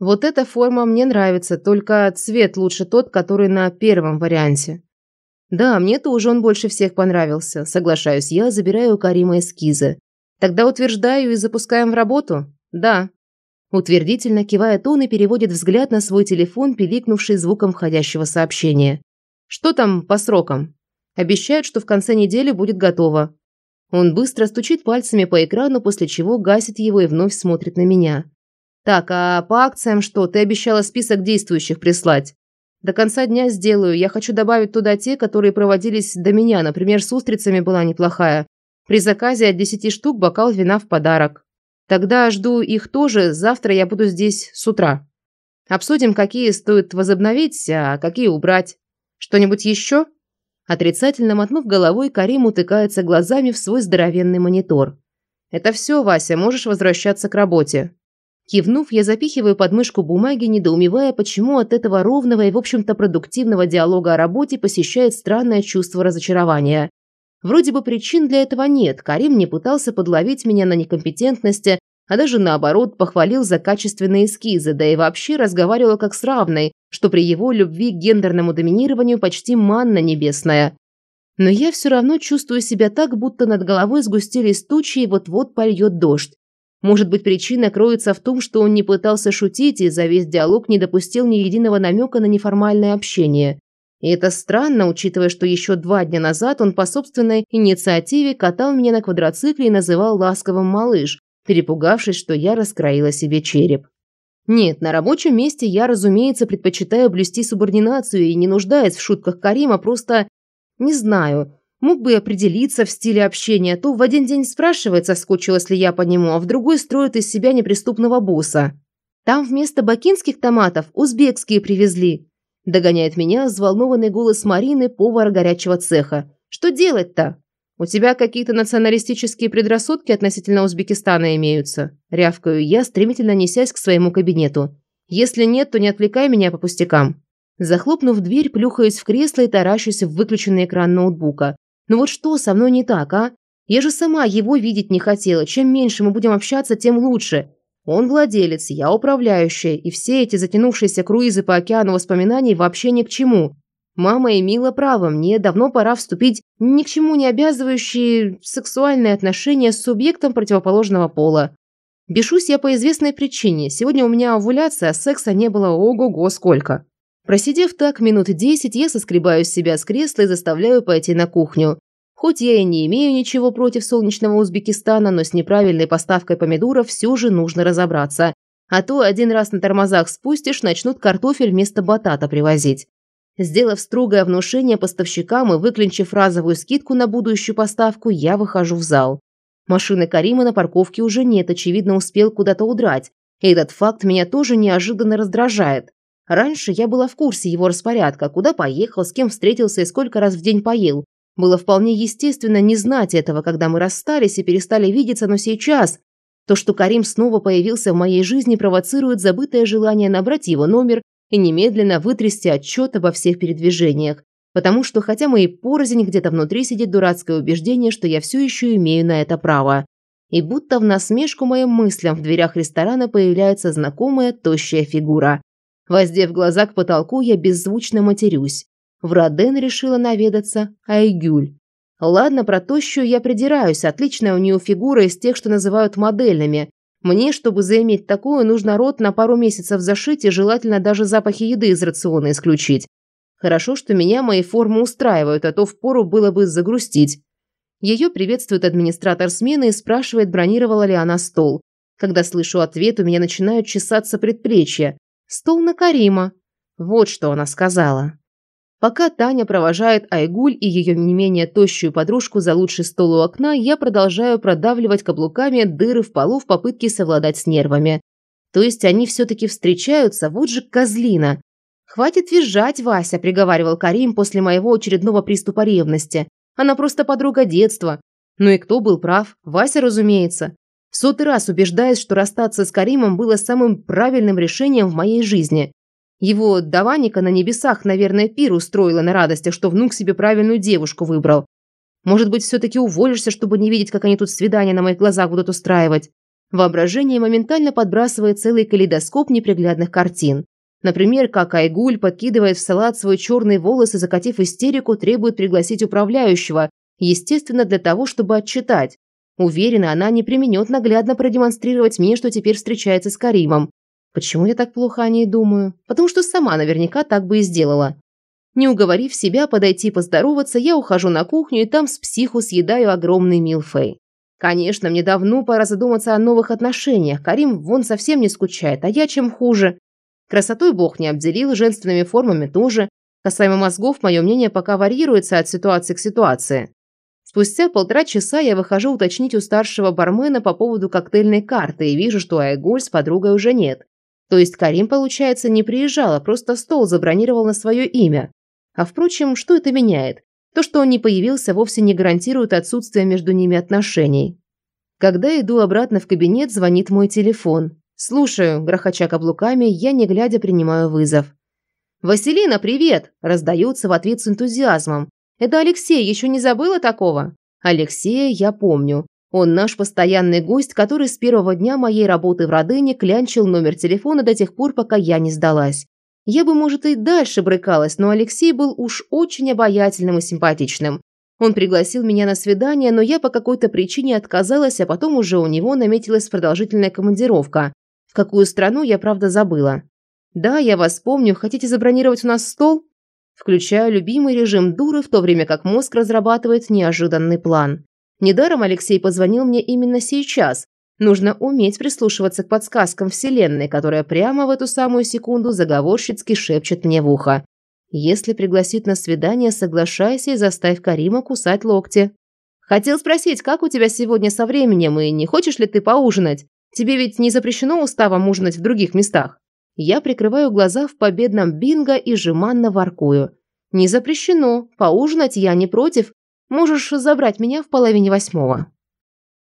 Вот эта форма мне нравится, только цвет лучше тот, который на первом варианте. Да, мне тоже он больше всех понравился. Соглашаюсь я, забираю у Карима эскизы. Тогда утверждаю и запускаем в работу? Да. Утвердительно кивает он и переводит взгляд на свой телефон, пиликнувший звуком входящего сообщения. Что там по срокам? Обещают, что в конце недели будет готово. Он быстро стучит пальцами по экрану, после чего гасит его и вновь смотрит на меня. Так, а по акциям что? Ты обещала список действующих прислать. До конца дня сделаю. Я хочу добавить туда те, которые проводились до меня. Например, с устрицами была неплохая. При заказе от 10 штук бокал вина в подарок. Тогда жду их тоже. Завтра я буду здесь с утра. Обсудим, какие стоит возобновить, а какие убрать. Что-нибудь еще? Отрицательно мотнув головой, Карим утыкается глазами в свой здоровенный монитор. «Это все, Вася, можешь возвращаться к работе». Кивнув, я запихиваю под мышку бумаги, недоумевая, почему от этого ровного и, в общем-то, продуктивного диалога о работе посещает странное чувство разочарования. Вроде бы причин для этого нет, Карим не пытался подловить меня на некомпетентности, а даже наоборот похвалил за качественные эскизы, да и вообще разговаривал как с равной, что при его любви к гендерному доминированию почти манна небесная. Но я все равно чувствую себя так, будто над головой сгустились тучи и вот-вот польет дождь. Может быть, причина кроется в том, что он не пытался шутить и за весь диалог не допустил ни единого намека на неформальное общение. И это странно, учитывая, что еще два дня назад он по собственной инициативе катал меня на квадроцикле и называл ласковым малыш, перепугавшись, что я раскроила себе череп. Нет, на рабочем месте я, разумеется, предпочитаю блюсти субординацию и не нуждаясь в шутках Карима, просто... Не знаю, Мог бы и определиться в стиле общения, то в один день спрашивает, соскучилась ли я по нему, а в другой строит из себя неприступного босса. Там вместо бакинских томатов узбекские привезли. Догоняет меня взволнованный голос Марины, повара горячего цеха. Что делать-то? У тебя какие-то националистические предрассудки относительно Узбекистана имеются? Рявкаю я, стремительно несясь к своему кабинету. Если нет, то не отвлекай меня по пустякам. Захлопнув дверь, плюхаюсь в кресло и таращусь в выключенный экран ноутбука. Ну вот что со мной не так, а? Я же сама его видеть не хотела. Чем меньше мы будем общаться, тем лучше. Он владелец, я управляющая, и все эти затянувшиеся круизы по океану воспоминаний вообще ни к чему. Мама имела право, мне давно пора вступить ни к чему не обязывающие сексуальные отношения с субъектом противоположного пола. Бешусь я по известной причине. Сегодня у меня овуляция, а секса не было ого-го сколько. Просидев так минут десять, я соскребаю с себя с кресла и заставляю пойти на кухню. Хоть я и не имею ничего против солнечного Узбекистана, но с неправильной поставкой помидоров все же нужно разобраться. А то один раз на тормозах спустишь, начнут картофель вместо батата привозить. Сделав строгое внушение поставщикам и выклинчив разовую скидку на будущую поставку, я выхожу в зал. Машины Карима на парковке уже нет, очевидно, успел куда-то удрать. И этот факт меня тоже неожиданно раздражает. Раньше я была в курсе его распорядка, куда поехал, с кем встретился и сколько раз в день поел. Было вполне естественно не знать этого, когда мы расстались и перестали видеться, но сейчас то, что Карим снова появился в моей жизни, провоцирует забытое желание набрать его номер и немедленно вытрясти отчет обо всех передвижениях. Потому что, хотя мы и порознь, где-то внутри сидит дурацкое убеждение, что я все еще имею на это право. И будто в насмешку моим мыслям в дверях ресторана появляется знакомая тощая фигура. Воздев глаза к потолку, я беззвучно матерюсь. В Роден решила наведаться Айгюль. Ладно, про тощую я придираюсь, отличная у нее фигура из тех, что называют модельными. Мне, чтобы заиметь такую, нужно рот на пару месяцев зашить и желательно даже запахи еды из рациона исключить. Хорошо, что меня мои формы устраивают, а то впору было бы загрустить. Ее приветствует администратор смены и спрашивает, бронировала ли она стол. Когда слышу ответ, у меня начинают чесаться предплечья. Стол на Карима. Вот что она сказала. Пока Таня провожает Айгуль и ее не менее тощую подружку за лучший стол у окна, я продолжаю продавливать каблуками дыры в полу в попытке совладать с нервами. То есть они все-таки встречаются, вот же козлина. «Хватит визжать, Вася», – приговаривал Карим после моего очередного приступа ревности. «Она просто подруга детства». Ну и кто был прав? Вася, разумеется. В сотый раз убеждаясь, что расстаться с Каримом было самым правильным решением в моей жизни. Его даваника на небесах, наверное, пир устроила на радостях, что внук себе правильную девушку выбрал. Может быть, все-таки уволишься, чтобы не видеть, как они тут свидания на моих глазах будут устраивать. Воображение моментально подбрасывает целый калейдоскоп неприглядных картин. Например, как Айгуль подкидывает в салат свой черный волос и, закатив истерику, требует пригласить управляющего, естественно, для того, чтобы отчитать. Уверена, она не применет наглядно продемонстрировать мне, что теперь встречается с Каримом. Почему я так плохо о ней думаю? Потому что сама наверняка так бы и сделала. Не уговорив себя подойти поздороваться, я ухожу на кухню и там с психу съедаю огромный милфей. Конечно, мне давно пора задуматься о новых отношениях. Карим вон совсем не скучает, а я чем хуже. Красотой бог не обделил, женственными формами тоже. Касаемо мозгов, мое мнение пока варьируется от ситуации к ситуации. Спустя полтора часа я выхожу уточнить у старшего бармена по поводу коктейльной карты и вижу, что Айгуль с подругой уже нет. То есть Карим, получается, не приезжал, а просто стол забронировал на свое имя. А впрочем, что это меняет? То, что он не появился, вовсе не гарантирует отсутствие между ними отношений. Когда иду обратно в кабинет, звонит мой телефон. Слушаю, грохоча каблуками, я не глядя принимаю вызов. «Василина, привет!» – раздается в ответ с энтузиазмом. Это Алексей, еще не забыла такого? Алексея я помню. Он наш постоянный гость, который с первого дня моей работы в Родыне клянчил номер телефона до тех пор, пока я не сдалась. Я бы, может, и дальше брыкалась, но Алексей был уж очень обаятельным и симпатичным. Он пригласил меня на свидание, но я по какой-то причине отказалась, а потом уже у него наметилась продолжительная командировка. В какую страну, я правда забыла. «Да, я вас помню. Хотите забронировать у нас стол?» Включаю любимый режим дуры, в то время как мозг разрабатывает неожиданный план. Недаром Алексей позвонил мне именно сейчас. Нужно уметь прислушиваться к подсказкам Вселенной, которая прямо в эту самую секунду заговорщицки шепчет мне в ухо. Если пригласит на свидание, соглашайся и заставь Карима кусать локти. Хотел спросить, как у тебя сегодня со временем, и не хочешь ли ты поужинать? Тебе ведь не запрещено уставом ужинать в других местах. Я прикрываю глаза в победном бинго и жеманно воркую. «Не запрещено. Поужинать я не против. Можешь забрать меня в половине восьмого».